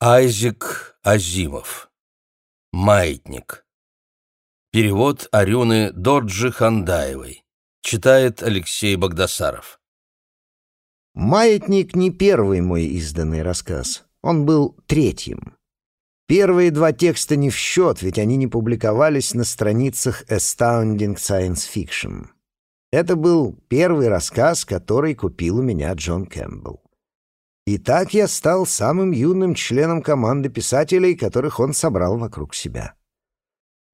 Айзек Азимов. Маятник. Перевод Арюны Дорджи Хандаевой. Читает Алексей Богдасаров. «Маятник» не первый мой изданный рассказ. Он был третьим. Первые два текста не в счет, ведь они не публиковались на страницах Astounding Science Fiction. Это был первый рассказ, который купил у меня Джон Кэмпбелл. И так я стал самым юным членом команды писателей, которых он собрал вокруг себя.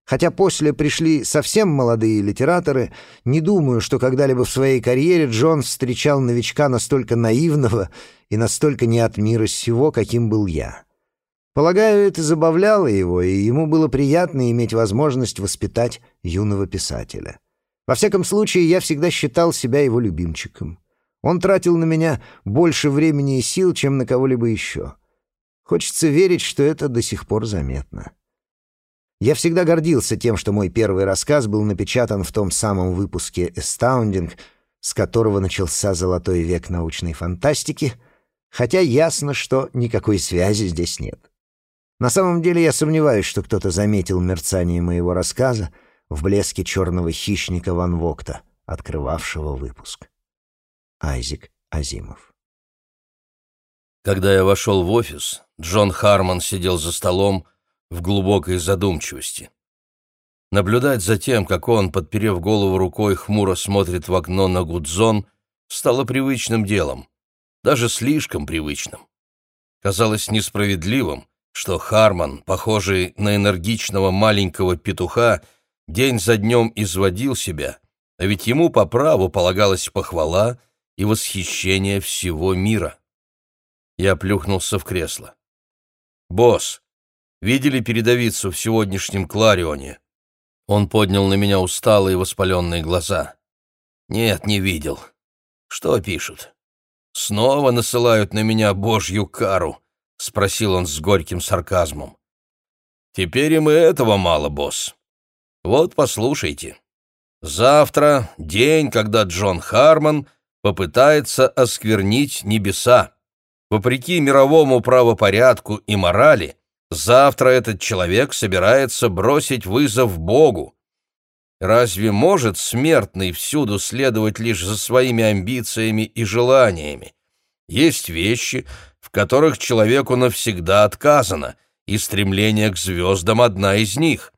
Хотя после пришли совсем молодые литераторы, не думаю, что когда-либо в своей карьере Джон встречал новичка настолько наивного и настолько не от мира сего, каким был я. Полагаю, это забавляло его, и ему было приятно иметь возможность воспитать юного писателя. Во всяком случае, я всегда считал себя его любимчиком. Он тратил на меня больше времени и сил, чем на кого-либо еще. Хочется верить, что это до сих пор заметно. Я всегда гордился тем, что мой первый рассказ был напечатан в том самом выпуске «Astounding», с которого начался золотой век научной фантастики, хотя ясно, что никакой связи здесь нет. На самом деле я сомневаюсь, что кто-то заметил мерцание моего рассказа в блеске черного хищника Ван Вокта, открывавшего выпуск. Айзек Азимов. Когда я вошел в офис, Джон Харман сидел за столом в глубокой задумчивости. Наблюдать за тем, как он, подперев голову рукой, хмуро смотрит в окно на Гудзон, стало привычным делом, даже слишком привычным. Казалось несправедливым, что Харман, похожий на энергичного маленького петуха, день за днем изводил себя, а ведь ему по праву полагалась похвала — и восхищение всего мира. Я плюхнулся в кресло. «Босс, видели передовицу в сегодняшнем Кларионе?» Он поднял на меня усталые воспаленные глаза. «Нет, не видел. Что пишут? Снова насылают на меня божью кару?» — спросил он с горьким сарказмом. «Теперь им и этого мало, босс. Вот послушайте. Завтра — день, когда Джон Хармон попытается осквернить небеса. Вопреки мировому правопорядку и морали, завтра этот человек собирается бросить вызов Богу. Разве может смертный всюду следовать лишь за своими амбициями и желаниями? Есть вещи, в которых человеку навсегда отказано, и стремление к звездам одна из них.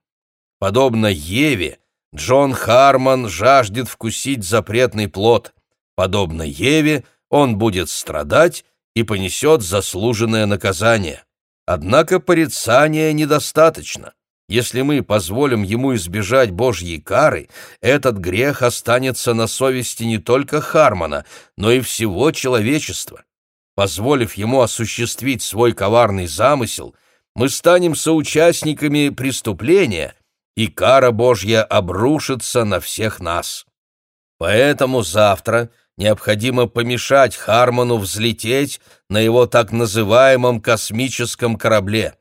Подобно Еве, Джон Харман жаждет вкусить запретный плод. Подобно Еве, он будет страдать и понесет заслуженное наказание. Однако порицания недостаточно. Если мы позволим ему избежать Божьей кары, этот грех останется на совести не только Хармона, но и всего человечества. Позволив ему осуществить свой коварный замысел, мы станем соучастниками преступления, и кара Божья обрушится на всех нас. Поэтому завтра необходимо помешать Хармону взлететь на его так называемом космическом корабле.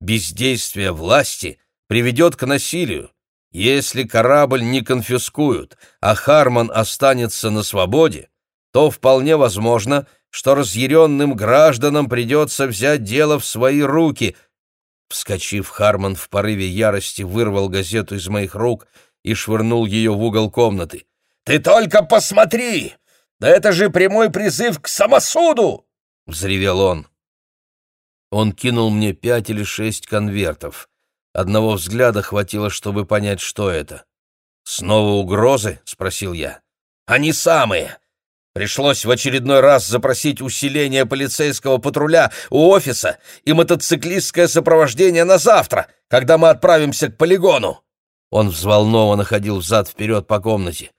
Бездействие власти приведет к насилию. Если корабль не конфискуют, а Хармон останется на свободе, то вполне возможно, что разъяренным гражданам придется взять дело в свои руки. Вскочив, Хармон в порыве ярости вырвал газету из моих рук и швырнул ее в угол комнаты. «Ты только посмотри! Да это же прямой призыв к самосуду!» — взревел он. Он кинул мне пять или шесть конвертов. Одного взгляда хватило, чтобы понять, что это. «Снова угрозы?» — спросил я. «Они самые!» Пришлось в очередной раз запросить усиление полицейского патруля у офиса и мотоциклистское сопровождение на завтра, когда мы отправимся к полигону. Он взволнованно ходил взад-вперед по комнате.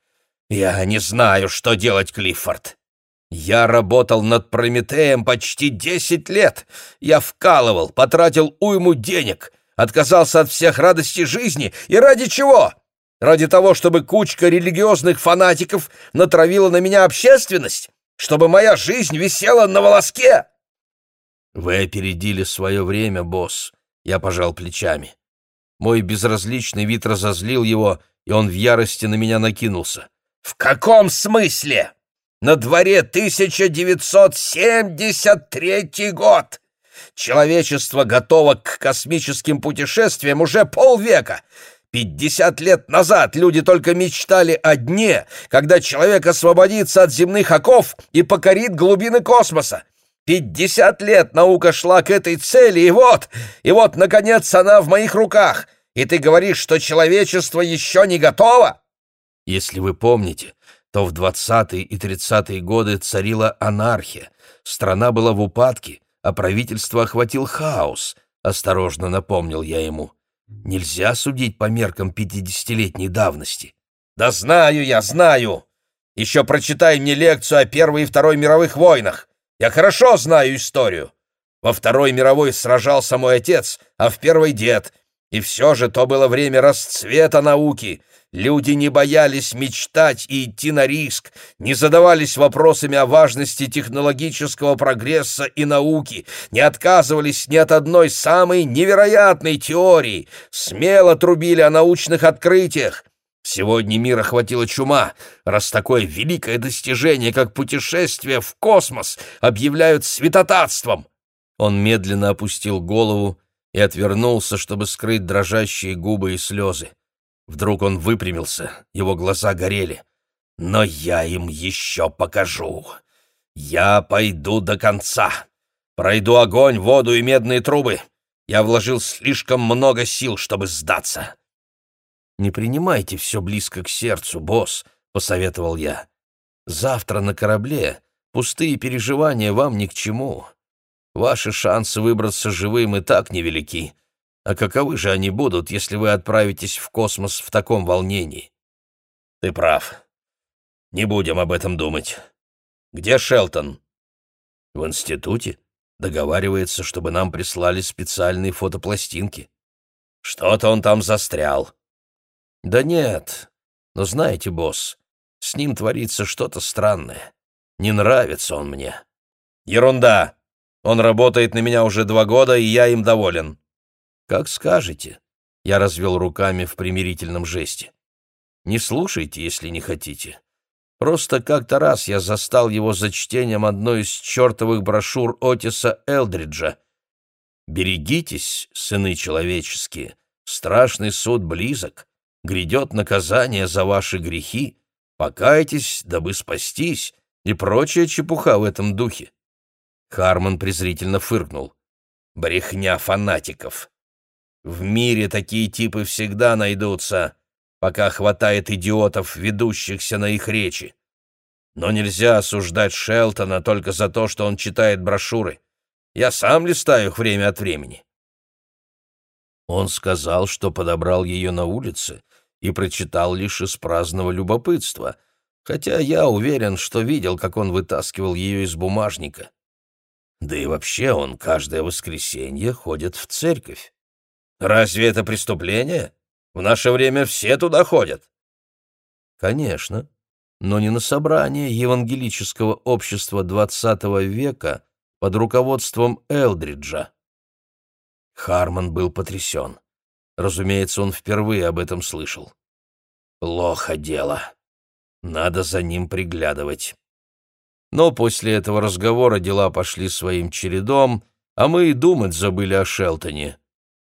«Я не знаю, что делать, Клиффорд. Я работал над Прометеем почти десять лет. Я вкалывал, потратил уйму денег, отказался от всех радостей жизни. И ради чего? Ради того, чтобы кучка религиозных фанатиков натравила на меня общественность? Чтобы моя жизнь висела на волоске?» «Вы опередили свое время, босс», — я пожал плечами. Мой безразличный вид разозлил его, и он в ярости на меня накинулся. «В каком смысле? На дворе 1973 год! Человечество готово к космическим путешествиям уже полвека. Пятьдесят лет назад люди только мечтали о дне, когда человек освободится от земных оков и покорит глубины космоса. Пятьдесят лет наука шла к этой цели, и вот, и вот, наконец, она в моих руках. И ты говоришь, что человечество еще не готово? Если вы помните, то в двадцатые и тридцатые годы царила анархия. Страна была в упадке, а правительство охватил хаос, осторожно напомнил я ему. Нельзя судить по меркам пятидесятилетней давности. Да знаю я, знаю. Еще прочитай мне лекцию о Первой и Второй мировых войнах. Я хорошо знаю историю. Во Второй мировой сражался мой отец, а в Первой — дед. И все же то было время расцвета науки — Люди не боялись мечтать и идти на риск, не задавались вопросами о важности технологического прогресса и науки, не отказывались ни от одной самой невероятной теории, смело трубили о научных открытиях. Сегодня мир охватила чума, раз такое великое достижение, как путешествие в космос, объявляют святотатством. Он медленно опустил голову и отвернулся, чтобы скрыть дрожащие губы и слезы. Вдруг он выпрямился, его глаза горели. «Но я им еще покажу. Я пойду до конца. Пройду огонь, воду и медные трубы. Я вложил слишком много сил, чтобы сдаться». «Не принимайте все близко к сердцу, босс», — посоветовал я. «Завтра на корабле пустые переживания вам ни к чему. Ваши шансы выбраться живым и так невелики. А каковы же они будут, если вы отправитесь в космос в таком волнении? Ты прав. Не будем об этом думать. Где Шелтон? В институте. Договаривается, чтобы нам прислали специальные фотопластинки. Что-то он там застрял. Да нет. Но знаете, босс, с ним творится что-то странное. Не нравится он мне. Ерунда. Он работает на меня уже два года, и я им доволен. «Как скажете», — я развел руками в примирительном жесте. «Не слушайте, если не хотите. Просто как-то раз я застал его за чтением одной из чертовых брошюр Отиса Элдриджа. «Берегитесь, сыны человеческие, страшный суд близок, грядет наказание за ваши грехи, покайтесь, дабы спастись» и прочая чепуха в этом духе. Харман презрительно фыркнул. «Брехня фанатиков! В мире такие типы всегда найдутся, пока хватает идиотов, ведущихся на их речи. Но нельзя осуждать Шелтона только за то, что он читает брошюры. Я сам листаю их время от времени. Он сказал, что подобрал ее на улице и прочитал лишь из праздного любопытства, хотя я уверен, что видел, как он вытаскивал ее из бумажника. Да и вообще он каждое воскресенье ходит в церковь. Разве это преступление? В наше время все туда ходят. Конечно, но не на собрание евангелического общества XX века под руководством Элдриджа. Харман был потрясен. Разумеется, он впервые об этом слышал. Плохо дело. Надо за ним приглядывать. Но после этого разговора дела пошли своим чередом, а мы и думать забыли о Шелтоне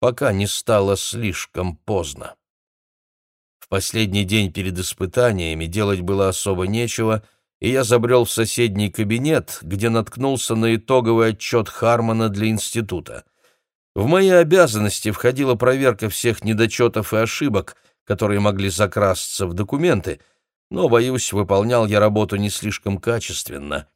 пока не стало слишком поздно. В последний день перед испытаниями делать было особо нечего, и я забрел в соседний кабинет, где наткнулся на итоговый отчет Хармона для института. В мои обязанности входила проверка всех недочетов и ошибок, которые могли закрасться в документы, но, боюсь, выполнял я работу не слишком качественно.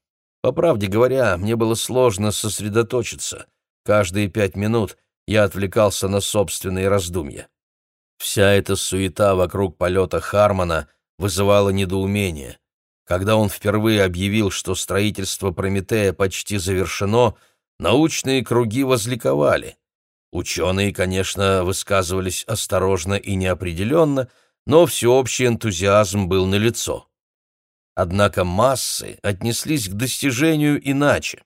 По правде говоря, мне было сложно сосредоточиться. Каждые пять минут я отвлекался на собственные раздумья. Вся эта суета вокруг полета Хармона вызывала недоумение. Когда он впервые объявил, что строительство Прометея почти завершено, научные круги возликовали. Ученые, конечно, высказывались осторожно и неопределенно, но всеобщий энтузиазм был налицо. Однако массы отнеслись к достижению иначе.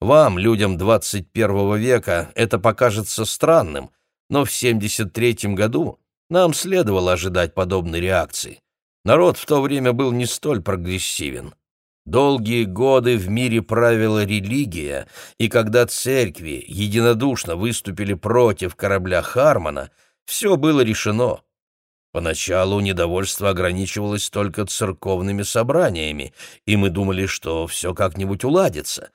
Вам, людям 21 века, это покажется странным, но в 73 году нам следовало ожидать подобной реакции. Народ в то время был не столь прогрессивен. Долгие годы в мире правила религия, и когда церкви единодушно выступили против корабля Хармона, все было решено. Поначалу недовольство ограничивалось только церковными собраниями, и мы думали, что все как-нибудь уладится.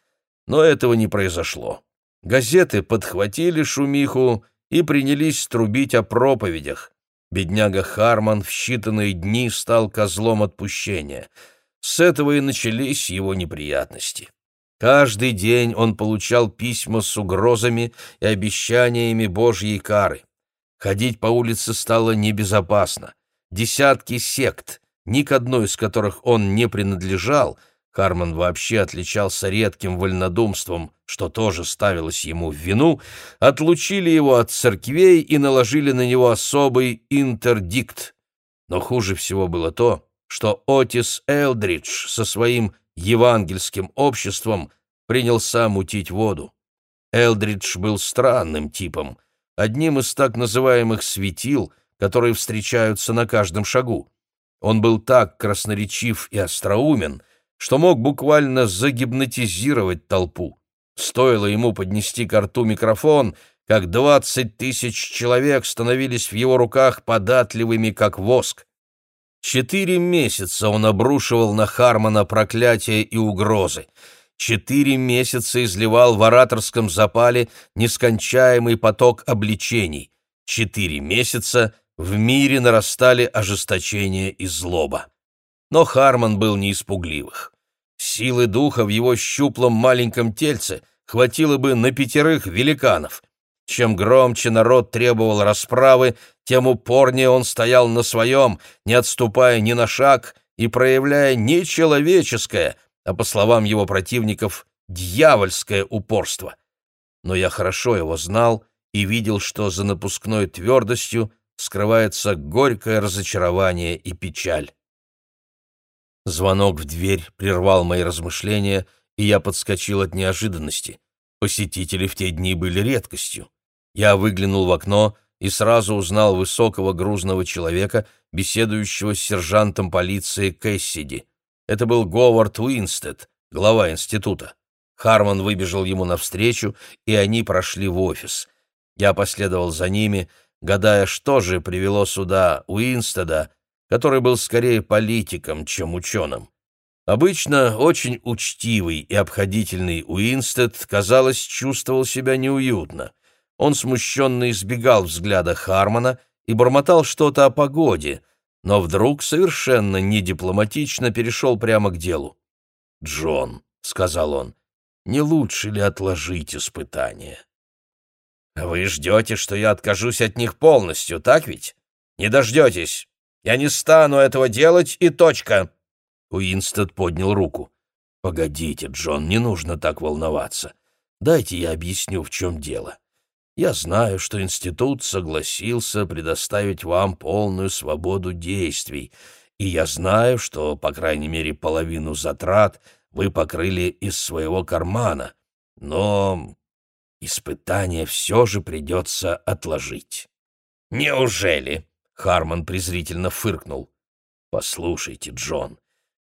Но этого не произошло. Газеты подхватили шумиху и принялись трубить о проповедях. Бедняга Харман в считанные дни стал козлом отпущения — с этого и начались его неприятности. Каждый день он получал письма с угрозами и обещаниями Божьей кары. Ходить по улице стало небезопасно. Десятки сект, ни к одной из которых он не принадлежал, Карман вообще отличался редким вольнодумством, что тоже ставилось ему в вину, отлучили его от церквей и наложили на него особый интердикт. Но хуже всего было то, что Отис Элдридж со своим евангельским обществом принялся мутить воду. Элдридж был странным типом, одним из так называемых светил, которые встречаются на каждом шагу. Он был так красноречив и остроумен, что мог буквально загипнотизировать толпу. Стоило ему поднести к рту микрофон, как двадцать тысяч человек становились в его руках податливыми, как воск. Четыре месяца он обрушивал на Хармона проклятия и угрозы. Четыре месяца изливал в ораторском запале нескончаемый поток обличений. Четыре месяца в мире нарастали ожесточение и злоба. Но Хармон был не испугливых. Силы духа в его щуплом маленьком тельце хватило бы на пятерых великанов. Чем громче народ требовал расправы, тем упорнее он стоял на своем, не отступая ни на шаг и проявляя не человеческое, а, по словам его противников, дьявольское упорство. Но я хорошо его знал и видел, что за напускной твердостью скрывается горькое разочарование и печаль. Звонок в дверь прервал мои размышления, и я подскочил от неожиданности. Посетители в те дни были редкостью. Я выглянул в окно и сразу узнал высокого грузного человека, беседующего с сержантом полиции Кэссиди. Это был Говард Уинстед, глава института. Харман выбежал ему навстречу, и они прошли в офис. Я последовал за ними, гадая, что же привело сюда Уинстеда, который был скорее политиком, чем ученым. Обычно очень учтивый и обходительный Уинстед, казалось, чувствовал себя неуютно. Он смущенно избегал взгляда Хармона и бормотал что-то о погоде, но вдруг совершенно недипломатично перешел прямо к делу. «Джон», — сказал он, — «не лучше ли отложить испытание?» «Вы ждете, что я откажусь от них полностью, так ведь? Не дождетесь. Я не стану этого делать, и точка!» Уинстед поднял руку. «Погодите, Джон, не нужно так волноваться. Дайте я объясню, в чем дело. Я знаю, что институт согласился предоставить вам полную свободу действий, и я знаю, что, по крайней мере, половину затрат вы покрыли из своего кармана, но испытание все же придется отложить». «Неужели?» — Харман презрительно фыркнул. «Послушайте, Джон,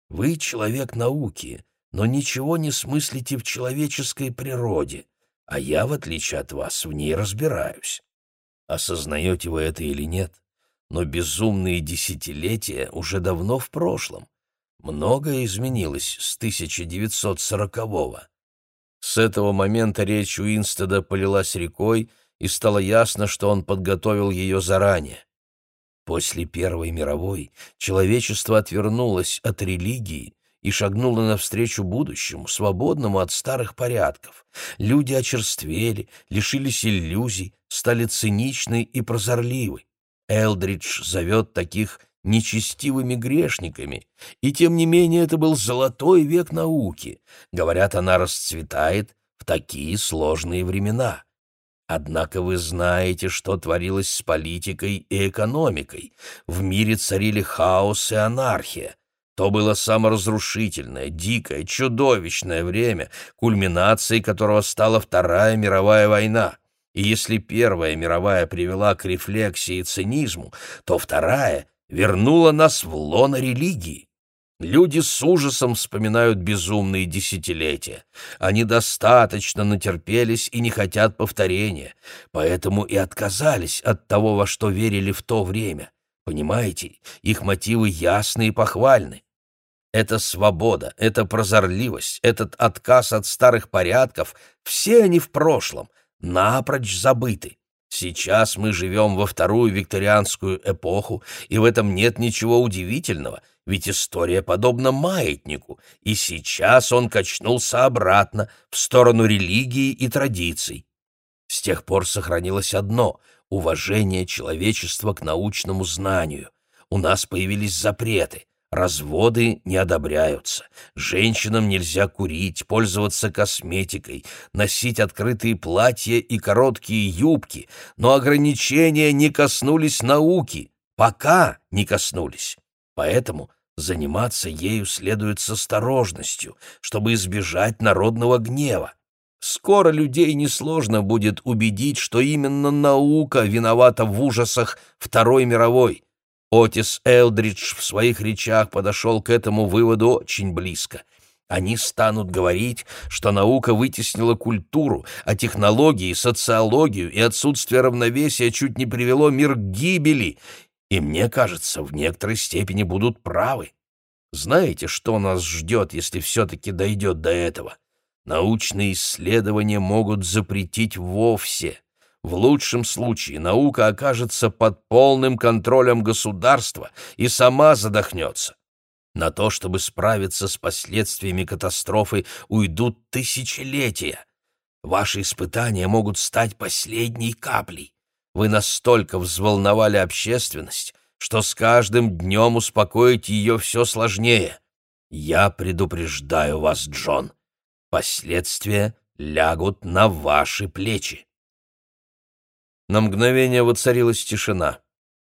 вы человек науки, но ничего не смыслите в человеческой природе» а я, в отличие от вас, в ней разбираюсь. Осознаете вы это или нет, но безумные десятилетия уже давно в прошлом. Многое изменилось с 1940-го. С этого момента речь Уинстеда полилась рекой, и стало ясно, что он подготовил ее заранее. После Первой мировой человечество отвернулось от религии и шагнула навстречу будущему, свободному от старых порядков. Люди очерствели, лишились иллюзий, стали циничны и прозорливы. Элдридж зовет таких нечестивыми грешниками, и тем не менее это был золотой век науки. Говорят, она расцветает в такие сложные времена. Однако вы знаете, что творилось с политикой и экономикой. В мире царили хаос и анархия. То было саморазрушительное, дикое, чудовищное время, кульминацией которого стала Вторая мировая война. И если Первая мировая привела к рефлексии и цинизму, то Вторая вернула нас в лоно религии. Люди с ужасом вспоминают безумные десятилетия. Они достаточно натерпелись и не хотят повторения, поэтому и отказались от того, во что верили в то время. Понимаете, их мотивы ясны и похвальны. Это свобода, это прозорливость, этот отказ от старых порядков — все они в прошлом, напрочь забыты. Сейчас мы живем во вторую викторианскую эпоху, и в этом нет ничего удивительного, ведь история подобна маятнику, и сейчас он качнулся обратно, в сторону религии и традиций. С тех пор сохранилось одно — уважение человечества к научному знанию. У нас появились запреты — Разводы не одобряются. Женщинам нельзя курить, пользоваться косметикой, носить открытые платья и короткие юбки, но ограничения не коснулись науки, пока не коснулись. Поэтому заниматься ею следует с осторожностью, чтобы избежать народного гнева. Скоро людей несложно будет убедить, что именно наука виновата в ужасах Второй мировой. Отис Элдридж в своих речах подошел к этому выводу очень близко. Они станут говорить, что наука вытеснила культуру, а технологии, социологию и отсутствие равновесия чуть не привело мир к гибели, и, мне кажется, в некоторой степени будут правы. Знаете, что нас ждет, если все-таки дойдет до этого? Научные исследования могут запретить вовсе. В лучшем случае наука окажется под полным контролем государства и сама задохнется. На то, чтобы справиться с последствиями катастрофы, уйдут тысячелетия. Ваши испытания могут стать последней каплей. Вы настолько взволновали общественность, что с каждым днем успокоить ее все сложнее. Я предупреждаю вас, Джон. Последствия лягут на ваши плечи. На мгновение воцарилась тишина.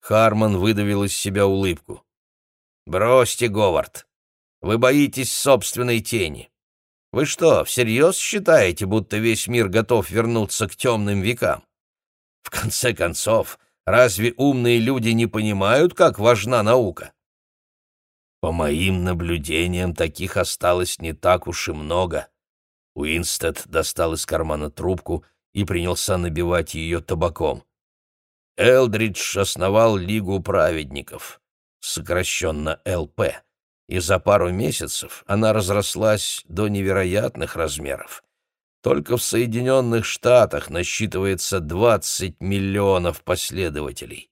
Харман выдавил из себя улыбку. «Бросьте, Говард. Вы боитесь собственной тени. Вы что, всерьез считаете, будто весь мир готов вернуться к темным векам? В конце концов, разве умные люди не понимают, как важна наука?» По моим наблюдениям, таких осталось не так уж и много. Уинстед достал из кармана трубку и принялся набивать ее табаком. Элдридж основал Лигу праведников, сокращенно ЛП, и за пару месяцев она разрослась до невероятных размеров. Только в Соединенных Штатах насчитывается 20 миллионов последователей.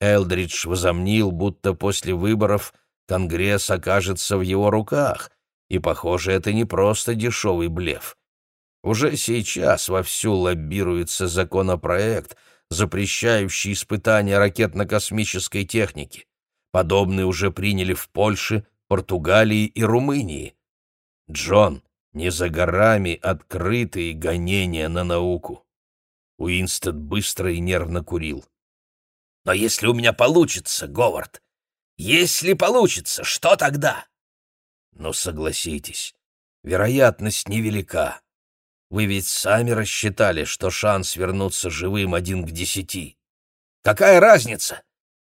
Элдридж возомнил, будто после выборов Конгресс окажется в его руках, и, похоже, это не просто дешевый блеф. Уже сейчас вовсю лоббируется законопроект, запрещающий испытания ракетно-космической техники. Подобные уже приняли в Польше, Португалии и Румынии. Джон, не за горами открытые гонения на науку. Уинстед быстро и нервно курил. «Но если у меня получится, Говард, если получится, что тогда?» «Ну, согласитесь, вероятность невелика. Вы ведь сами рассчитали, что шанс вернуться живым один к десяти. Какая разница?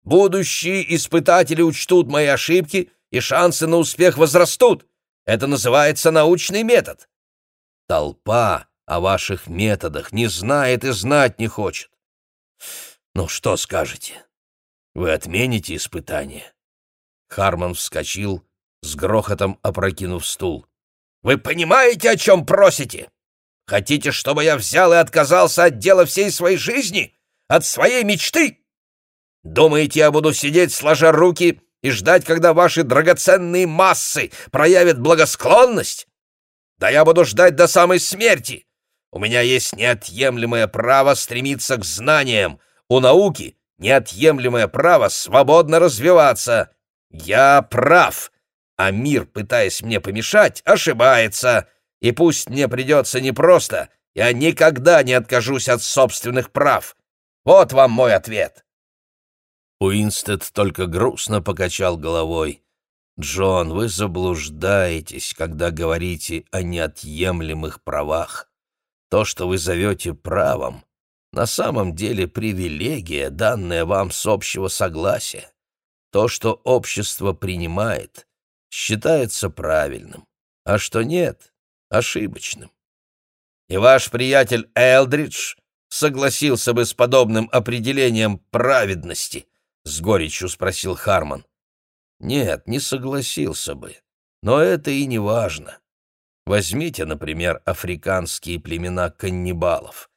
Будущие испытатели учтут мои ошибки, и шансы на успех возрастут. Это называется научный метод. Толпа о ваших методах не знает и знать не хочет. Ну, что скажете? Вы отмените испытание? Харман вскочил, с грохотом опрокинув стул. «Вы понимаете, о чем просите? Хотите, чтобы я взял и отказался от дела всей своей жизни? От своей мечты? Думаете, я буду сидеть, сложа руки, и ждать, когда ваши драгоценные массы проявят благосклонность? Да я буду ждать до самой смерти. У меня есть неотъемлемое право стремиться к знаниям. У науки неотъемлемое право свободно развиваться. Я прав, а мир, пытаясь мне помешать, ошибается» и пусть мне придется непросто, я никогда не откажусь от собственных прав. Вот вам мой ответ». Уинстед только грустно покачал головой. «Джон, вы заблуждаетесь, когда говорите о неотъемлемых правах. То, что вы зовете правом, на самом деле привилегия, данная вам с общего согласия. То, что общество принимает, считается правильным, а что нет — ошибочным. И ваш приятель Элдридж согласился бы с подобным определением праведности? — с горечью спросил Харман. Нет, не согласился бы, но это и не важно. Возьмите, например, африканские племена каннибалов.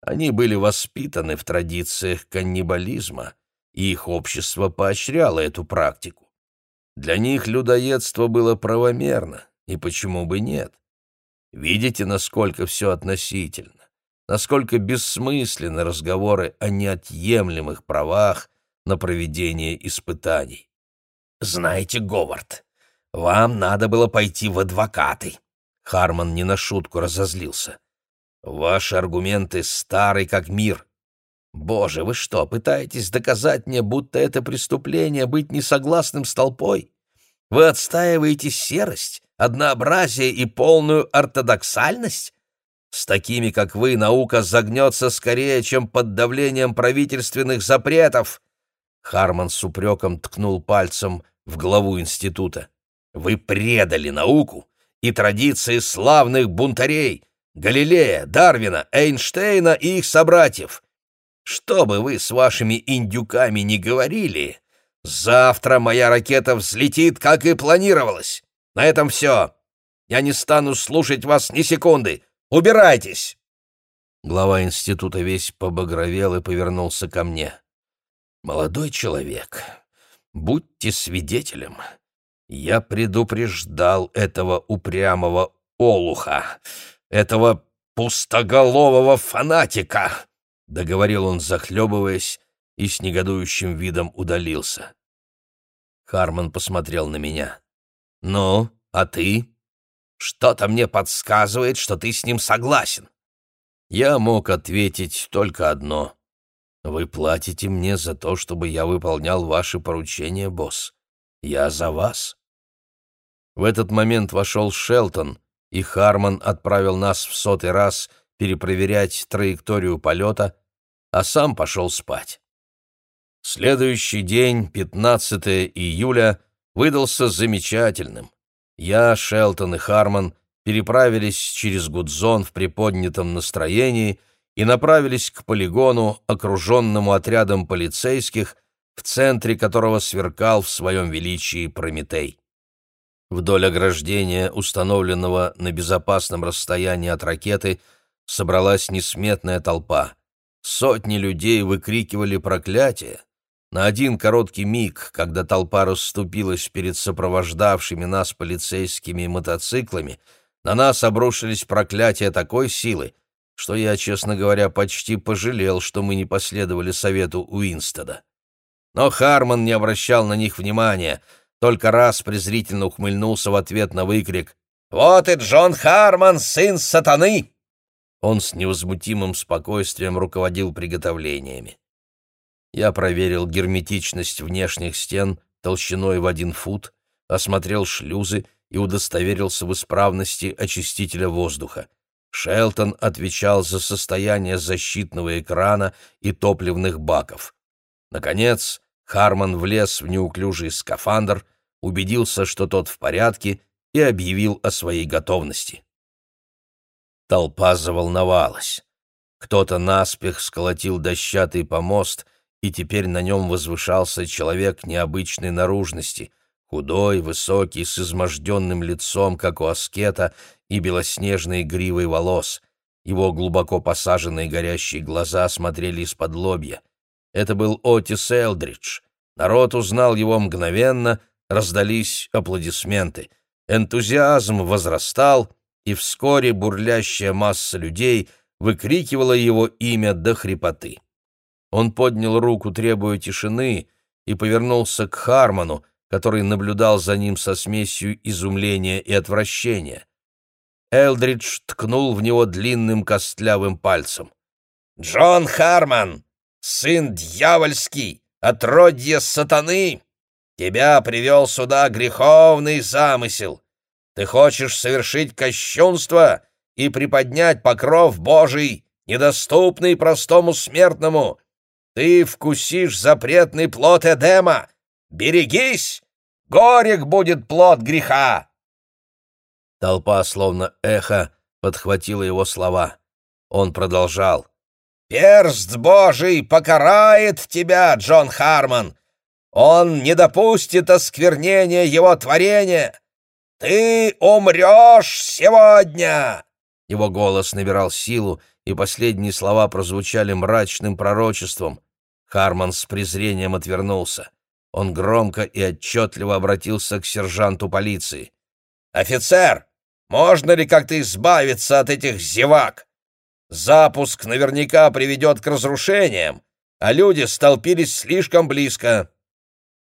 Они были воспитаны в традициях каннибализма, и их общество поощряло эту практику. Для них людоедство было правомерно, и почему бы нет? Видите, насколько все относительно, насколько бессмысленны разговоры о неотъемлемых правах на проведение испытаний. «Знаете, Говард, вам надо было пойти в адвокаты». Харман не на шутку разозлился. «Ваши аргументы стары как мир. Боже, вы что, пытаетесь доказать мне, будто это преступление быть несогласным с толпой? Вы отстаиваете серость, однообразие и полную ортодоксальность? С такими, как вы, наука загнется скорее, чем под давлением правительственных запретов». Харман с упреком ткнул пальцем в главу института. Вы предали науку и традиции славных бунтарей Галилея, Дарвина, Эйнштейна и их собратьев. Что бы вы с вашими индюками не говорили, завтра моя ракета взлетит, как и планировалось. На этом все. Я не стану слушать вас ни секунды. Убирайтесь!» Глава института весь побагровел и повернулся ко мне. «Молодой человек, Будьте свидетелем. Я предупреждал этого упрямого олуха, этого пустоголового фанатика, — договорил он, захлебываясь, и с негодующим видом удалился. Харман посмотрел на меня. «Ну, а ты? Что-то мне подсказывает, что ты с ним согласен». Я мог ответить только одно. Вы платите мне за то, чтобы я выполнял ваши поручения, босс. Я за вас. В этот момент вошел Шелтон, и Харман отправил нас в сотый раз перепроверять траекторию полета, а сам пошел спать. Следующий день, 15 июля, выдался замечательным. Я, Шелтон и Харман переправились через Гудзон в приподнятом настроении — и направились к полигону, окруженному отрядом полицейских, в центре которого сверкал в своем величии Прометей. Вдоль ограждения, установленного на безопасном расстоянии от ракеты, собралась несметная толпа. Сотни людей выкрикивали проклятия. На один короткий миг, когда толпа расступилась перед сопровождавшими нас полицейскими мотоциклами, на нас обрушились проклятия такой силы, что я, честно говоря, почти пожалел, что мы не последовали совету Уинстеда. Но Харман не обращал на них внимания, только раз презрительно ухмыльнулся в ответ на выкрик «Вот и Джон Харман, сын сатаны!» Он с невозмутимым спокойствием руководил приготовлениями. Я проверил герметичность внешних стен толщиной в один фут, осмотрел шлюзы и удостоверился в исправности очистителя воздуха. Шелтон отвечал за состояние защитного экрана и топливных баков. Наконец, Харман влез в неуклюжий скафандр, убедился, что тот в порядке, и объявил о своей готовности. Толпа заволновалась. Кто-то наспех сколотил дощатый помост, и теперь на нем возвышался человек необычной наружности, худой, высокий, с изможденным лицом, как у аскета, и белоснежной гривой волос. Его глубоко посаженные горящие глаза смотрели из-под лобья. Это был Отис Элдридж. Народ узнал его мгновенно, раздались аплодисменты. Энтузиазм возрастал, и вскоре бурлящая масса людей выкрикивала его имя до хрипоты. Он поднял руку, требуя тишины, и повернулся к Харману, который наблюдал за ним со смесью изумления и отвращения. Элдридж ткнул в него длинным костлявым пальцем. «Джон Харман, сын дьявольский, отродье сатаны! Тебя привел сюда греховный замысел. Ты хочешь совершить кощунство и приподнять покров Божий, недоступный простому смертному. Ты вкусишь запретный плод Эдема. Берегись! Горек будет плод греха!» Толпа, словно эхо, подхватила его слова. Он продолжал. «Перст Божий покарает тебя, Джон Хармон! Он не допустит осквернения его творения! Ты умрешь сегодня!» Его голос набирал силу, и последние слова прозвучали мрачным пророчеством. Харман с презрением отвернулся. Он громко и отчетливо обратился к сержанту полиции. «Офицер, можно ли как-то избавиться от этих зевак? Запуск наверняка приведет к разрушениям, а люди столпились слишком близко».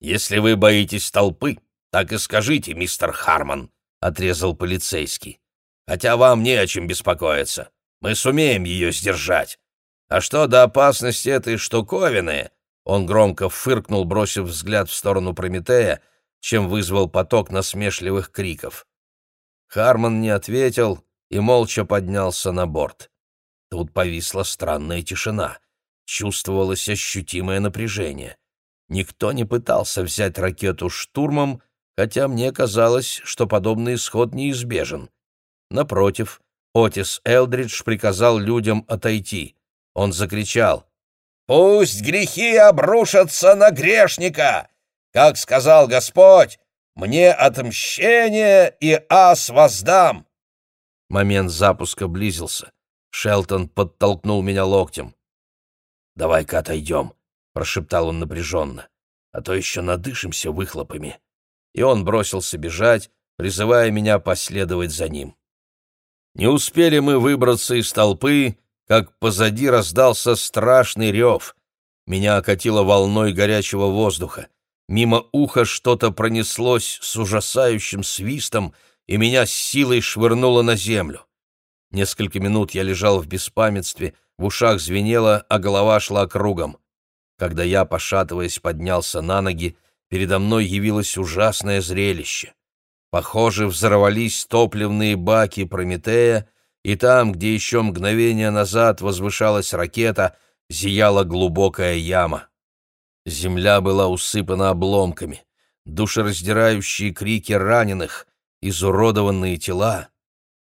«Если вы боитесь толпы, так и скажите, мистер Харман», — отрезал полицейский. «Хотя вам не о чем беспокоиться. Мы сумеем ее сдержать. А что до опасности этой штуковины?» Он громко фыркнул, бросив взгляд в сторону Прометея, чем вызвал поток насмешливых криков. Харман не ответил и молча поднялся на борт. Тут повисла странная тишина. Чувствовалось ощутимое напряжение. Никто не пытался взять ракету штурмом, хотя мне казалось, что подобный исход неизбежен. Напротив, Отис Элдридж приказал людям отойти. Он закричал. «Пусть грехи обрушатся на грешника! Как сказал Господь, мне отмщение и ас воздам!» Момент запуска близился. Шелтон подтолкнул меня локтем. «Давай-ка отойдем», — прошептал он напряженно, «а то еще надышимся выхлопами». И он бросился бежать, призывая меня последовать за ним. Не успели мы выбраться из толпы, как позади раздался страшный рев. Меня окатило волной горячего воздуха. Мимо уха что-то пронеслось с ужасающим свистом, и меня с силой швырнуло на землю. Несколько минут я лежал в беспамятстве, в ушах звенело, а голова шла кругом. Когда я, пошатываясь, поднялся на ноги, передо мной явилось ужасное зрелище. Похоже, взорвались топливные баки Прометея, и там, где еще мгновение назад возвышалась ракета, зияла глубокая яма. Земля была усыпана обломками, душераздирающие крики раненых, изуродованные тела.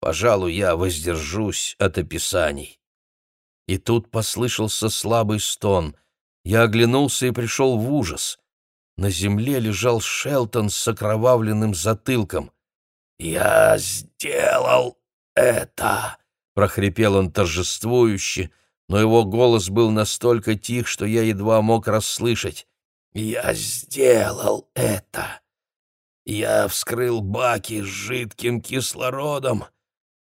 Пожалуй, я воздержусь от описаний. И тут послышался слабый стон. Я оглянулся и пришел в ужас. На земле лежал Шелтон с окровавленным затылком. «Я сделал это!» — прохрипел он торжествующе, но его голос был настолько тих, что я едва мог расслышать. «Я сделал это! Я вскрыл баки с жидким кислородом,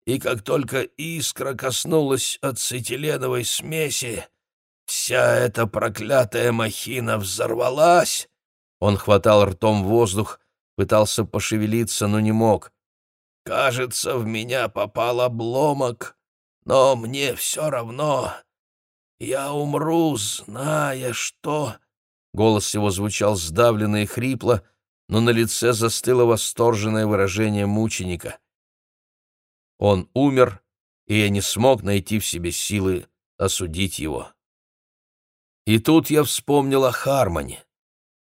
и как только искра коснулась ацетиленовой смеси, вся эта проклятая махина взорвалась, он хватал ртом воздух, пытался пошевелиться, но не мог. «Кажется, в меня попал обломок, но мне все равно. Я умру, зная, что...» Голос его звучал сдавленно и хрипло, но на лице застыло восторженное выражение мученика. Он умер, и я не смог найти в себе силы осудить его. И тут я вспомнил о Хармоне.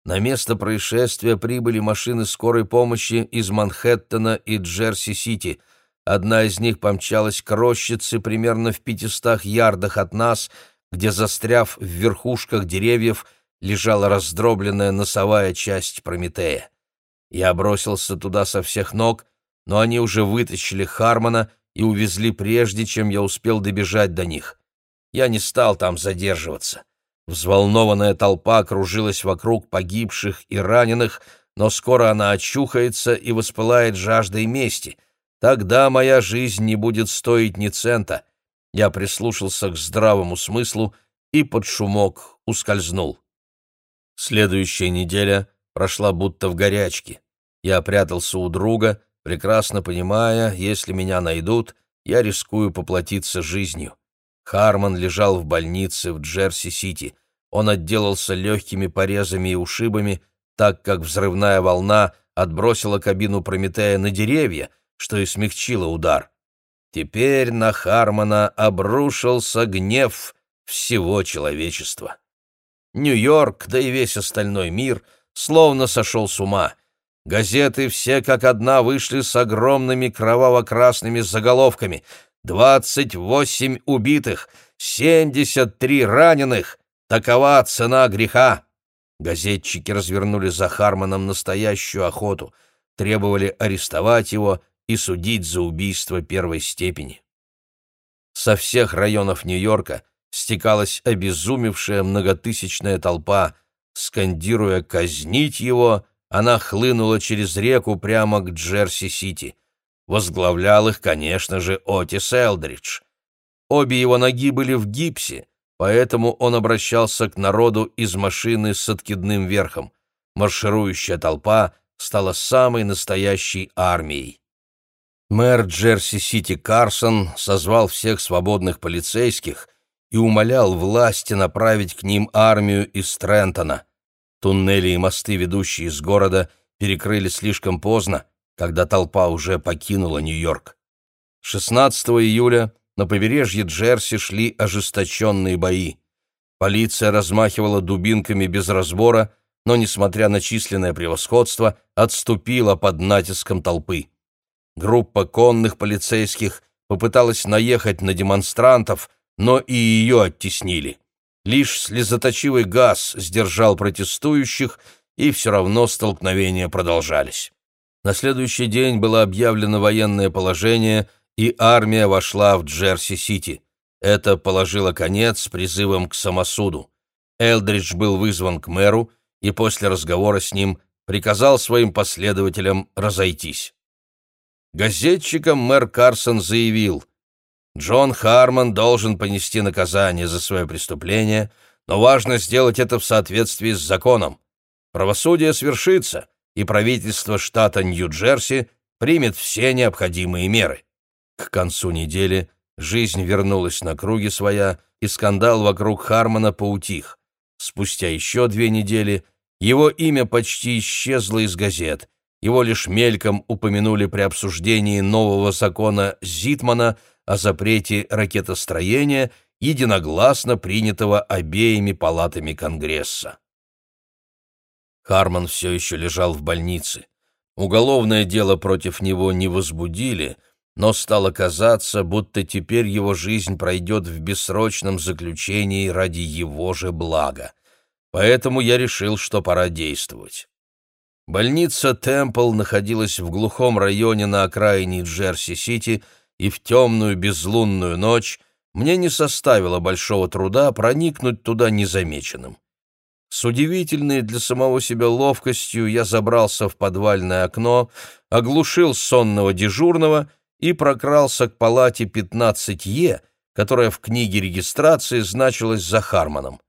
На место происшествия прибыли машины скорой помощи из Манхэттена и Джерси-Сити. Одна из них помчалась к рощице примерно в пятистах ярдах от нас, где, застряв в верхушках деревьев, лежала раздробленная носовая часть Прометея. Я бросился туда со всех ног, но они уже вытащили Хармона и увезли прежде, чем я успел добежать до них. Я не стал там задерживаться. Взволнованная толпа кружилась вокруг погибших и раненых, но скоро она очухается и воспылает жаждой мести. Тогда моя жизнь не будет стоить ни цента. Я прислушался к здравому смыслу и под шумок ускользнул. Следующая неделя прошла будто в горячке. Я прятался у друга, прекрасно понимая, если меня найдут, я рискую поплатиться жизнью. Харман лежал в больнице в Джерси-Сити. Он отделался легкими порезами и ушибами, так как взрывная волна отбросила кабину Прометея на деревья, что и смягчило удар. Теперь на Хармана обрушился гнев всего человечества. Нью-Йорк, да и весь остальной мир, словно сошел с ума. газеты все как одна вышли с огромными кроваво-красными заголовками. «Двадцать восемь убитых, семьдесят три раненых. Такова цена греха!» Газетчики развернули за Хармоном настоящую охоту, требовали арестовать его и судить за убийство первой степени. Со всех районов Нью-Йорка стекалась обезумевшая многотысячная толпа. Скандируя «казнить его», она хлынула через реку прямо к Джерси-Сити. Возглавлял их, конечно же, Отис Элдридж. Обе его ноги были в гипсе, поэтому он обращался к народу из машины с откидным верхом. Марширующая толпа стала самой настоящей армией. Мэр Джерси-Сити Карсон созвал всех свободных полицейских и умолял власти направить к ним армию из Трентона. Туннели и мосты, ведущие из города, перекрыли слишком поздно, когда толпа уже покинула Нью-Йорк. 16 июля на побережье Джерси шли ожесточенные бои. Полиция размахивала дубинками без разбора, но, несмотря на численное превосходство, отступила под натиском толпы. Группа конных полицейских попыталась наехать на демонстрантов, но и ее оттеснили. Лишь слезоточивый газ сдержал протестующих, и все равно столкновения продолжались. На следующий день было объявлено военное положение, и армия вошла в Джерси-Сити. Это положило конец призывам к самосуду. Элдридж был вызван к мэру и после разговора с ним приказал своим последователям разойтись. Газетчикам мэр Карсон заявил, «Джон Харман должен понести наказание за свое преступление, но важно сделать это в соответствии с законом. Правосудие свершится, и правительство штата Нью-Джерси примет все необходимые меры». К концу недели жизнь вернулась на круги своя, и скандал вокруг Хармана поутих. Спустя еще две недели его имя почти исчезло из газет, его лишь мельком упомянули при обсуждении нового закона Зитмана о запрете ракетостроения, единогласно принятого обеими палатами Конгресса. Харман все еще лежал в больнице. Уголовное дело против него не возбудили, но стало казаться, будто теперь его жизнь пройдет в бессрочном заключении ради его же блага. Поэтому я решил, что пора действовать. Больница Темпл находилась в глухом районе на окраине Джерси-Сити, и в темную безлунную ночь мне не составило большого труда проникнуть туда незамеченным. С удивительной для самого себя ловкостью я забрался в подвальное окно, оглушил сонного дежурного и прокрался к палате 15Е, которая в книге регистрации значилась за Хармоном.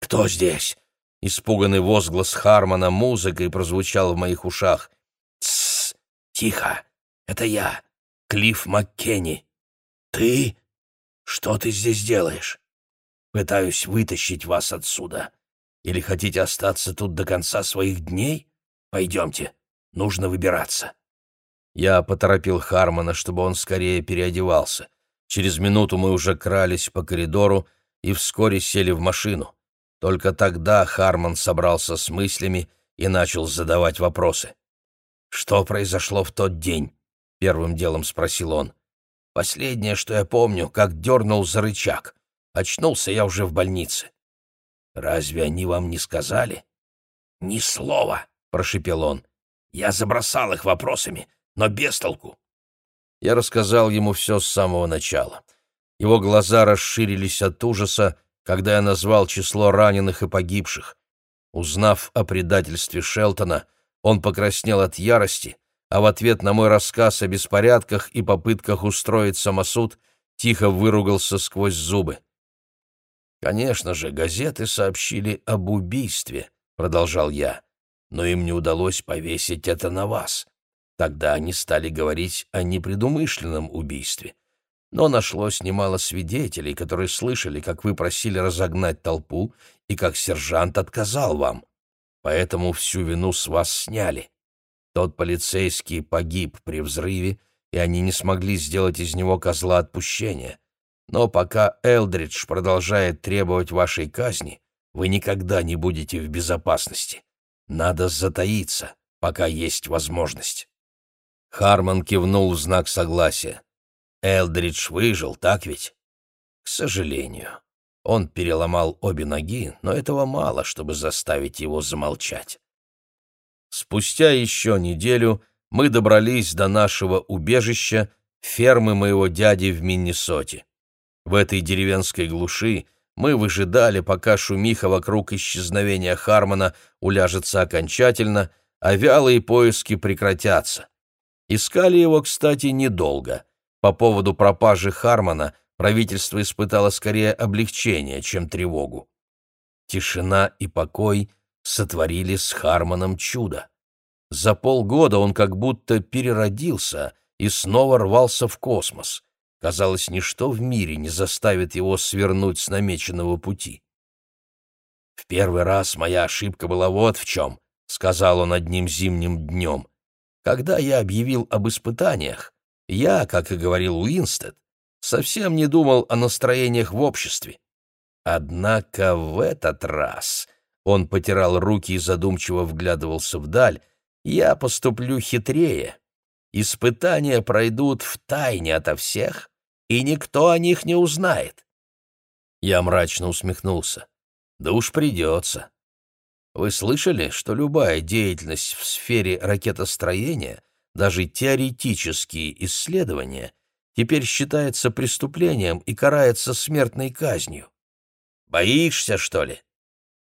«Кто здесь?» Испуганный возглас Хармона музыкой прозвучал в моих ушах. «Тссс! Тихо! Это я, Клифф Маккенни. Ты? Что ты здесь делаешь? Пытаюсь вытащить вас отсюда. Или хотите остаться тут до конца своих дней? Пойдемте, нужно выбираться». Я поторопил Хармона, чтобы он скорее переодевался. Через минуту мы уже крались по коридору и вскоре сели в машину. Только тогда Харман собрался с мыслями и начал задавать вопросы. «Что произошло в тот день?» — первым делом спросил он. «Последнее, что я помню, как дернул за рычаг. Очнулся я уже в больнице». «Разве они вам не сказали?» «Ни слова», — прошепел он. «Я забросал их вопросами, но без толку». Я рассказал ему все с самого начала. Его глаза расширились от ужаса, когда я назвал число раненых и погибших. Узнав о предательстве Шелтона, он покраснел от ярости, а в ответ на мой рассказ о беспорядках и попытках устроить самосуд тихо выругался сквозь зубы. «Конечно же, газеты сообщили об убийстве», — продолжал я, «но им не удалось повесить это на вас. Тогда они стали говорить о непредумышленном убийстве но нашлось немало свидетелей, которые слышали, как вы просили разогнать толпу и как сержант отказал вам. Поэтому всю вину с вас сняли. Тот полицейский погиб при взрыве, и они не смогли сделать из него козла отпущения. Но пока Элдридж продолжает требовать вашей казни, вы никогда не будете в безопасности. Надо затаиться, пока есть возможность. Харман кивнул в знак согласия. Элдридж выжил, так ведь? К сожалению. Он переломал обе ноги, но этого мало, чтобы заставить его замолчать. Спустя еще неделю мы добрались до нашего убежища, фермы моего дяди в Миннесоте. В этой деревенской глуши мы выжидали, пока шумиха вокруг исчезновения Хармона уляжется окончательно, а вялые поиски прекратятся. Искали его, кстати, недолго. По поводу пропажи Хармона правительство испытало скорее облегчение, чем тревогу. Тишина и покой сотворили с Хармоном чудо. За полгода он как будто переродился и снова рвался в космос. Казалось, ничто в мире не заставит его свернуть с намеченного пути. «В первый раз моя ошибка была вот в чем», — сказал он одним зимним днем. «Когда я объявил об испытаниях, я, как и говорил Уинстед, совсем не думал о настроениях в обществе. Однако в этот раз...» Он потирал руки и задумчиво вглядывался вдаль. «Я поступлю хитрее. Испытания пройдут в тайне ото всех, и никто о них не узнает. Я мрачно усмехнулся. Да уж придется. Вы слышали, что любая деятельность в сфере ракетостроения, даже теоретические исследования, теперь считается преступлением и карается смертной казнью? Боишься, что ли?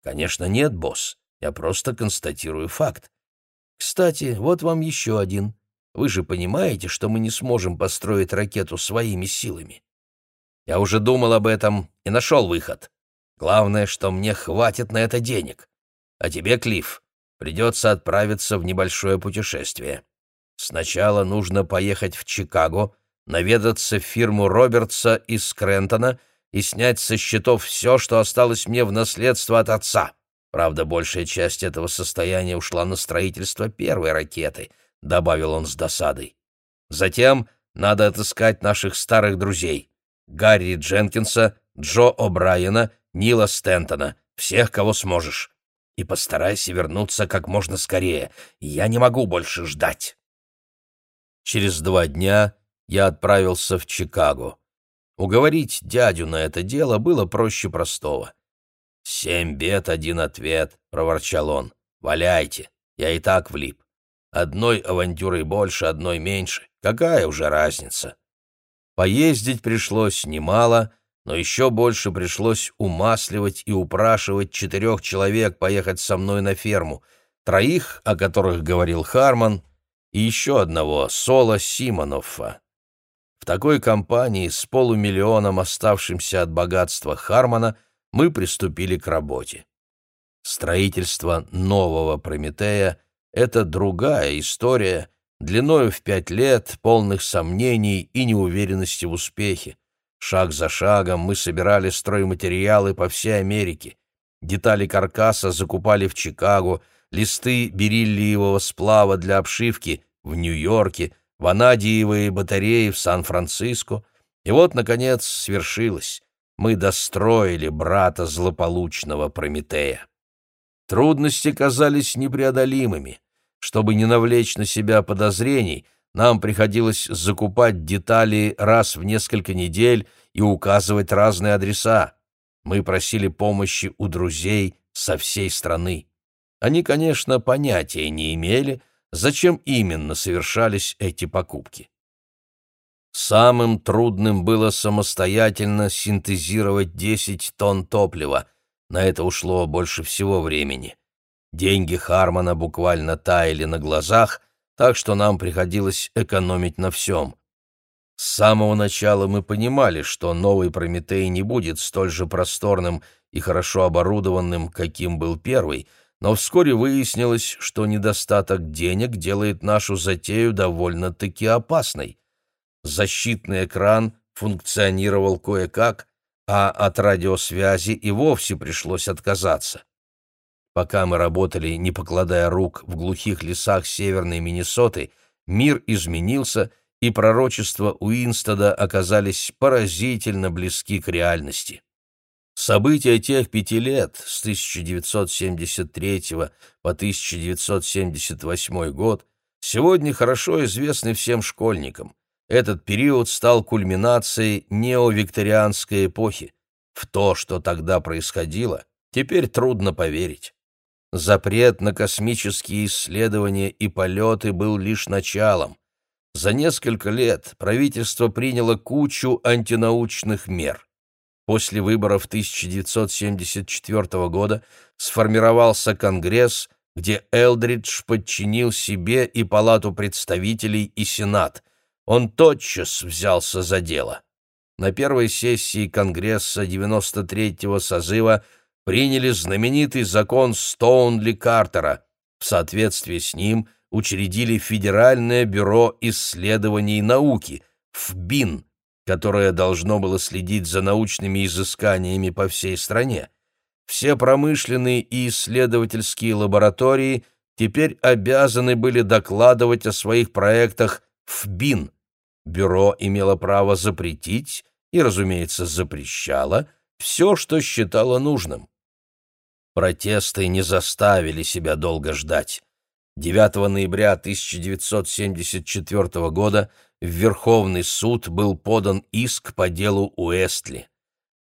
Конечно, нет, босс. Я просто констатирую факт. Кстати, вот вам еще один. Вы же понимаете, что мы не сможем построить ракету своими силами. Я уже думал об этом и нашел выход. Главное, что мне хватит на это денег. А тебе, Клифф, придется отправиться в небольшое путешествие. Сначала нужно поехать в Чикаго, наведаться в фирму Робертса из Крентона и снять со счетов все, что осталось мне в наследство от отца. Правда, большая часть этого состояния ушла на строительство первой ракеты —— добавил он с досадой. «Затем надо отыскать наших старых друзей — Гарри Дженкинса, Джо О'Брайена, Нила Стентона, всех, кого сможешь. И постарайся вернуться как можно скорее. Я не могу больше ждать». Через два дня я отправился в Чикаго. Уговорить дядю на это дело было проще простого. «Семь бед, один ответ», — проворчал он. «Валяйте, я и так влип. Одной авантюрой больше, одной меньше. Какая уже разница? Поездить пришлось немало, но еще больше пришлось умасливать и упрашивать четырех человек поехать со мной на ферму, троих, о которых говорил Харман, и еще одного, Соло Симоноффа. В такой компании с полумиллионом, оставшимся от богатства Хармана, мы приступили к работе. Строительство нового Прометея — это другая история, длиною в пять лет, полных сомнений и неуверенности в успехе. Шаг за шагом мы собирали стройматериалы по всей Америке. Детали каркаса закупали в Чикаго, листы бериллиевого сплава для обшивки в Нью-Йорке, ванадиевые батареи в Сан-Франциско. И вот, наконец, свершилось. Мы достроили брата злополучного Прометея. Трудности казались непреодолимыми. Чтобы не навлечь на себя подозрений, нам приходилось закупать детали раз в несколько недель и указывать разные адреса. Мы просили помощи у друзей со всей страны. Они, конечно, понятия не имели, зачем именно совершались эти покупки. Самым трудным было самостоятельно синтезировать 10 тонн топлива — на это ушло больше всего времени. Деньги Хармона буквально таяли на глазах, так что нам приходилось экономить на всем. С самого начала мы понимали, что новый Прометей не будет столь же просторным и хорошо оборудованным, каким был первый, но вскоре выяснилось, что недостаток денег делает нашу затею довольно-таки опасной. Защитный экран функционировал кое-как, а от радиосвязи и вовсе пришлось отказаться. Пока мы работали, не покладая рук, в глухих лесах северной Миннесоты, мир изменился, и пророчества Уинстеда оказались поразительно близки к реальности. События тех пяти лет, с 1973 по 1978 год, сегодня хорошо известны всем школьникам. Этот период стал кульминацией неовикторианской эпохи. В то, что тогда происходило, теперь трудно поверить. Запрет на космические исследования и полеты был лишь началом. За несколько лет правительство приняло кучу антинаучных мер. После выборов 1974 года сформировался Конгресс, где Элдридж подчинил себе и Палату представителей, и Сенат. Он тотчас взялся за дело. На первой сессии Конгресса 93-го созыва приняли знаменитый закон Стоунли Картера. В соответствии с ним учредили Федеральное бюро исследований науки, ФБИН, которое должно было следить за научными изысканиями по всей стране. Все промышленные и исследовательские лаборатории теперь обязаны были докладывать о своих проектах в БИН. Бюро имело право запретить и, разумеется, запрещало все, что считало нужным. Протесты не заставили себя долго ждать. 9 ноября 1974 года в Верховный суд был подан иск по делу Уэстли.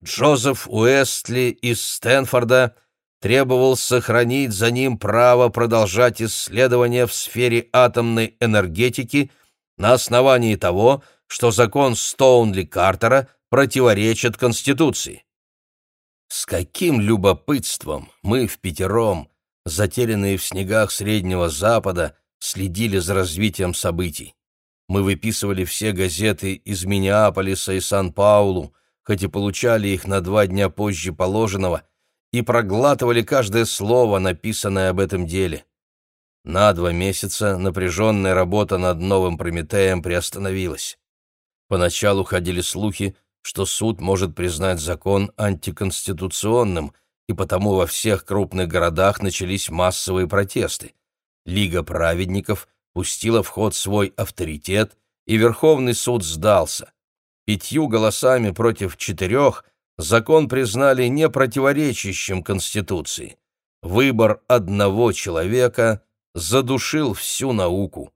Джозеф Уэстли из Стэнфорда требовал сохранить за ним право продолжать исследования в сфере атомной энергетики на основании того, что закон Стоунли-Картера противоречит Конституции. С каким любопытством мы в пятером, затерянные в снегах Среднего Запада, следили за развитием событий. Мы выписывали все газеты из Миннеаполиса и Сан-Паулу, хоть и получали их на два дня позже положенного, и проглатывали каждое слово, написанное об этом деле. На два месяца напряженная работа над новым Прометеем приостановилась. Поначалу ходили слухи, что суд может признать закон антиконституционным, и потому во всех крупных городах начались массовые протесты. Лига праведников пустила в ход свой авторитет, и Верховный суд сдался. Пятью голосами против четырех закон признали не противоречащим Конституции. Выбор одного человека задушил всю науку.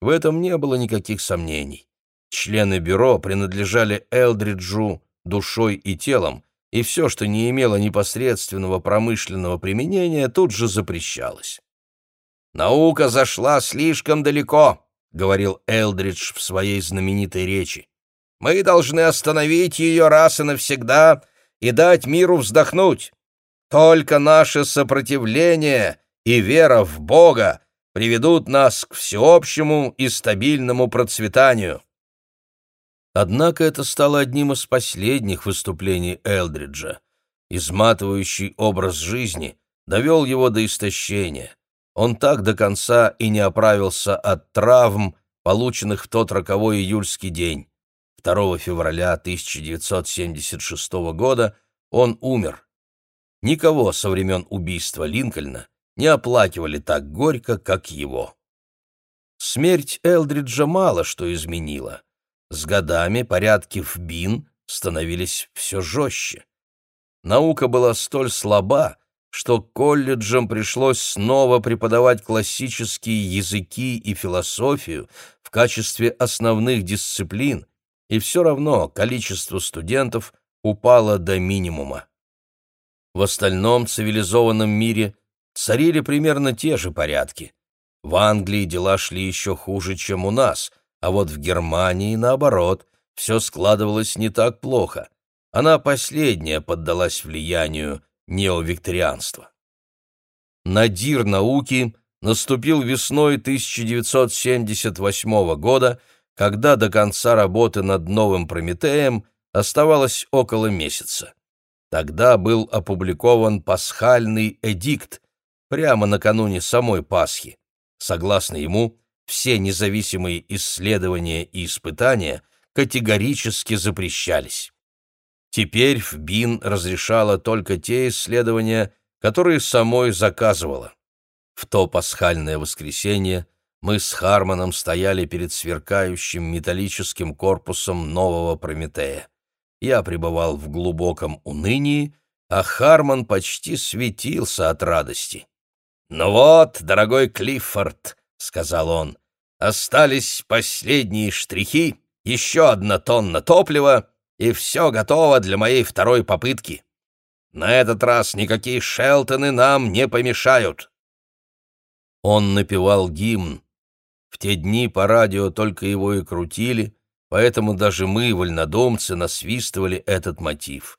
В этом не было никаких сомнений. Члены бюро принадлежали Элдриджу душой и телом, и все, что не имело непосредственного промышленного применения, тут же запрещалось. «Наука зашла слишком далеко», — говорил Элдридж в своей знаменитой речи. «Мы должны остановить ее раз и навсегда и дать миру вздохнуть. Только наше сопротивление и вера в Бога приведут нас к всеобщему и стабильному процветанию». Однако это стало одним из последних выступлений Элдриджа. Изматывающий образ жизни довел его до истощения. Он так до конца и не оправился от травм, полученных в тот роковой июльский день. 2 февраля 1976 года он умер. Никого со времен убийства Линкольна не оплакивали так горько, как его. Смерть Элдриджа мало что изменила. С годами порядки в БИН становились все жестче. Наука была столь слаба, что колледжам пришлось снова преподавать классические языки и философию в качестве основных дисциплин, и все равно количество студентов упало до минимума. В остальном цивилизованном мире царили примерно те же порядки. В Англии дела шли еще хуже, чем у нас — а вот в Германии, наоборот, все складывалось не так плохо. Она последняя поддалась влиянию неовикторианства. Надир науки наступил весной 1978 года, когда до конца работы над новым Прометеем оставалось около месяца. Тогда был опубликован пасхальный эдикт прямо накануне самой Пасхи. Согласно ему, все независимые исследования и испытания категорически запрещались. Теперь ФБИН разрешала только те исследования, которые самой заказывала. В то пасхальное воскресенье мы с Харманом стояли перед сверкающим металлическим корпусом нового Прометея. Я пребывал в глубоком унынии, а Харман почти светился от радости. «Ну вот, дорогой Клиффорд», — сказал он, — «остались последние штрихи, еще одна тонна топлива, и все готово для моей второй попытки. На этот раз никакие Шелтоны нам не помешают». Он напевал гимн. В те дни по радио только его и крутили, поэтому даже мы, вольнодумцы, насвистывали этот мотив.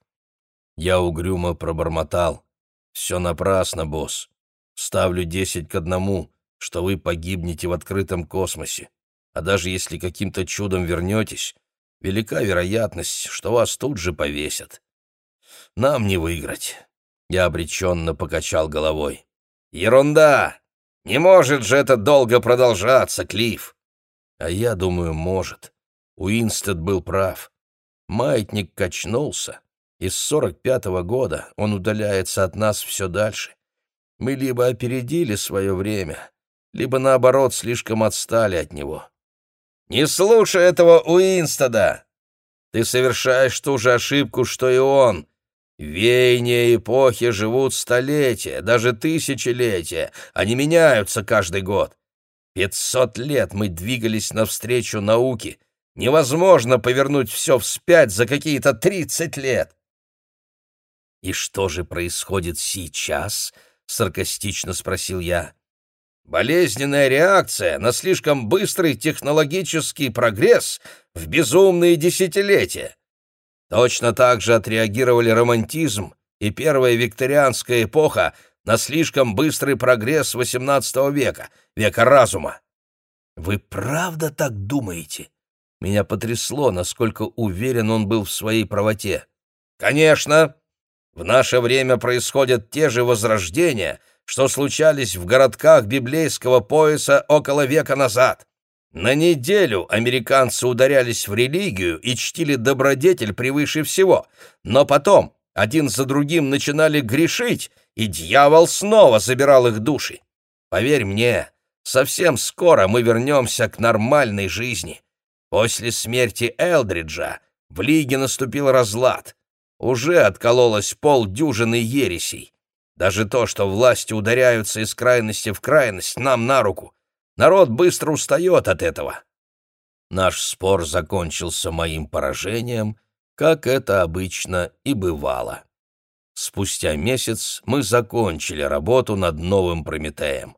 Я угрюмо пробормотал. «Все напрасно, босс. Ставлю десять к одному, что вы погибнете в открытом космосе. А даже если каким-то чудом вернетесь, велика вероятность, что вас тут же повесят. Нам не выиграть». Я обреченно покачал головой. «Ерунда! Не может же это долго продолжаться, Клифф!» «А я думаю, может. Уинстед был прав. Маятник качнулся, и с сорок пятого года он удаляется от нас все дальше. Мы либо опередили свое время, либо, наоборот, слишком отстали от него. «Не слушай этого Уинстеда! Ты совершаешь ту же ошибку, что и он. Веяния эпохи живут столетия, даже тысячелетия, они меняются каждый год. Пятьсот лет мы двигались навстречу науке. Невозможно повернуть все вспять за какие-то тридцать лет. «И что же происходит сейчас?» — саркастично спросил я. «Болезненная реакция на слишком быстрый технологический прогресс в безумные десятилетия. Точно так же отреагировали романтизм и первая викторианская эпоха на слишком быстрый прогресс XVIII века, века разума. Вы правда так думаете? Меня потрясло, насколько уверен он был в своей правоте. Конечно, в наше время происходят те же возрождения, что случались в городках библейского пояса около века назад. На неделю американцы ударялись в религию и чтили добродетель превыше всего, но потом один за другим начинали грешить, и дьявол снова забирал их души. Поверь мне, совсем скоро мы вернемся к нормальной жизни. После смерти Элдриджа в Лиге наступил разлад уже откололось полдюжины ересей. Даже то, что власти ударяются из крайности в крайность, нам на руку. Народ быстро устает от этого. Наш спор закончился моим поражением, как это обычно и бывало. Спустя месяц мы закончили работу над новым Прометеем.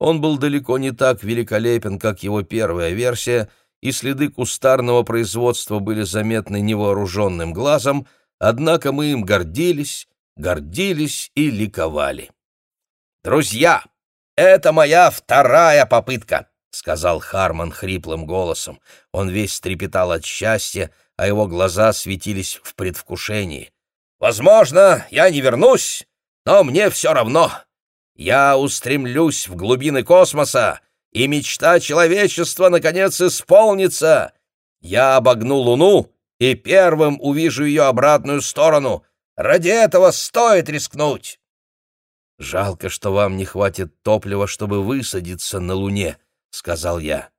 Он был далеко не так великолепен, как его первая версия, и следы кустарного производства были заметны невооруженным глазом, Однако мы им гордились, гордились и ликовали. «Друзья, это моя вторая попытка!» — сказал Харман хриплым голосом. Он весь трепетал от счастья, а его глаза светились в предвкушении. «Возможно, я не вернусь, но мне все равно. Я устремлюсь в глубины космоса, и мечта человечества, наконец, исполнится. Я обогну Луну и первым увижу ее обратную сторону. Ради этого стоит рискнуть. «Жалко, что вам не хватит топлива, чтобы высадиться на Луне», — сказал я.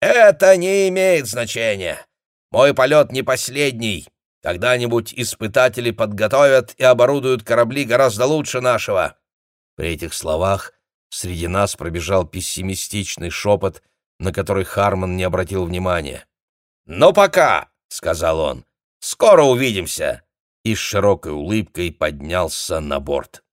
«Это не имеет значения. Мой полет не последний. Когда-нибудь испытатели подготовят и оборудуют корабли гораздо лучше нашего». При этих словах среди нас пробежал пессимистичный шепот, на который Харман не обратил внимания. «Но пока сказал он. «Скоро увидимся!» И с широкой улыбкой поднялся на борт.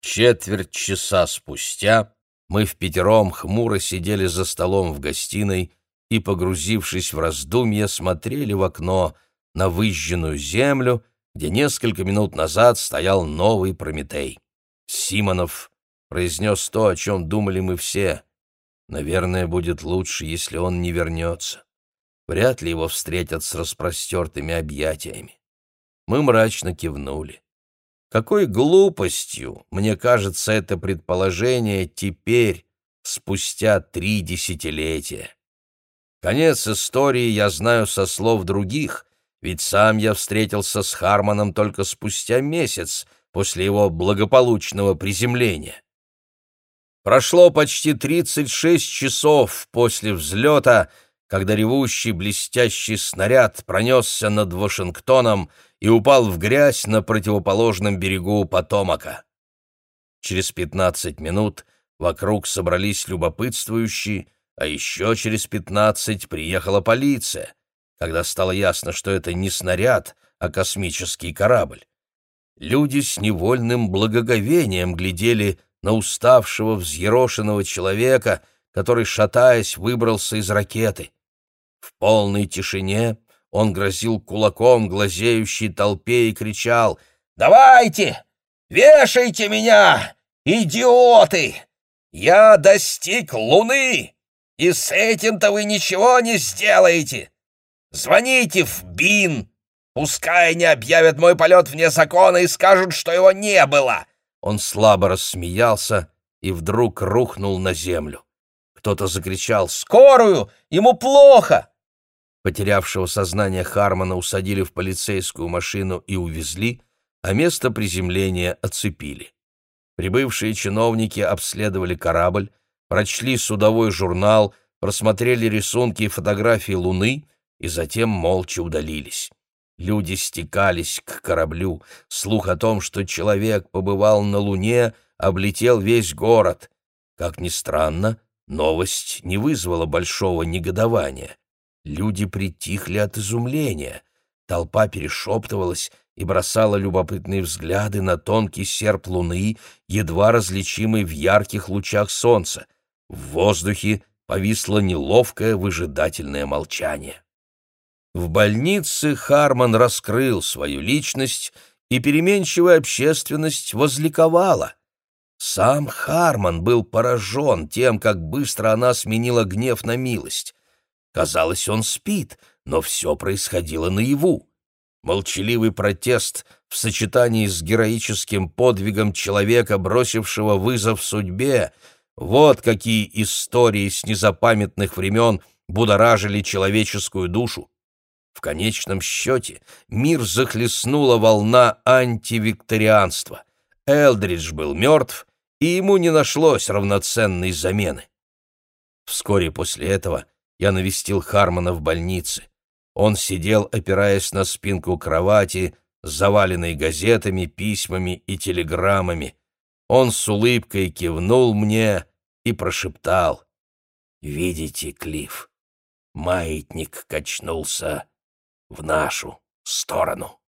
Четверть часа спустя мы в пятером хмуро сидели за столом в гостиной и, погрузившись в раздумья, смотрели в окно на выжженную землю, где несколько минут назад стоял новый Прометей. Симонов произнес то, о чем думали мы все. Наверное, будет лучше, если он не вернется. Вряд ли его встретят с распростертыми объятиями. Мы мрачно кивнули. Какой глупостью, мне кажется, это предположение теперь, спустя три десятилетия. Конец истории я знаю со слов других, ведь сам я встретился с Харманом только спустя месяц после его благополучного приземления. Прошло почти 36 часов после взлета, когда ревущий блестящий снаряд пронесся над Вашингтоном и упал в грязь на противоположном берегу Потомака. Через пятнадцать минут вокруг собрались любопытствующие, а еще через пятнадцать приехала полиция, когда стало ясно, что это не снаряд, а космический корабль. Люди с невольным благоговением глядели на уставшего, взъерошенного человека, который, шатаясь, выбрался из ракеты. В полной тишине он грозил кулаком глазеющей толпе и кричал «Давайте! Вешайте меня, идиоты! Я достиг Луны, и с этим-то вы ничего не сделаете! Звоните в БИН, пускай они объявят мой полет вне закона и скажут, что его не было!» Он слабо рассмеялся и вдруг рухнул на землю. Кто-то закричал «Скорую! Ему плохо!» Потерявшего сознание Хармона усадили в полицейскую машину и увезли, а место приземления оцепили. Прибывшие чиновники обследовали корабль, прочли судовой журнал, просмотрели рисунки и фотографии Луны и затем молча удалились. Люди стекались к кораблю. Слух о том, что человек побывал на Луне, облетел весь город. Как ни странно, новость не вызвала большого негодования. Люди притихли от изумления. Толпа перешептывалась и бросала любопытные взгляды на тонкий серп луны, едва различимый в ярких лучах солнца. В воздухе повисло неловкое выжидательное молчание. В больнице Харман раскрыл свою личность, и переменчивая общественность возликовала. Сам Харман был поражен тем, как быстро она сменила гнев на милость. Казалось, он спит, но все происходило наяву. Молчаливый протест в сочетании с героическим подвигом человека, бросившего вызов судьбе, вот какие истории с незапамятных времен будоражили человеческую душу. В конечном счете мир захлестнула волна антивикторианства. Элдридж был мертв, и ему не нашлось равноценной замены. Вскоре после этого я навестил Хармона в больнице. Он сидел, опираясь на спинку кровати, заваленной газетами, письмами и телеграммами. Он с улыбкой кивнул мне и прошептал. «Видите, Клифф, маятник качнулся в нашу сторону».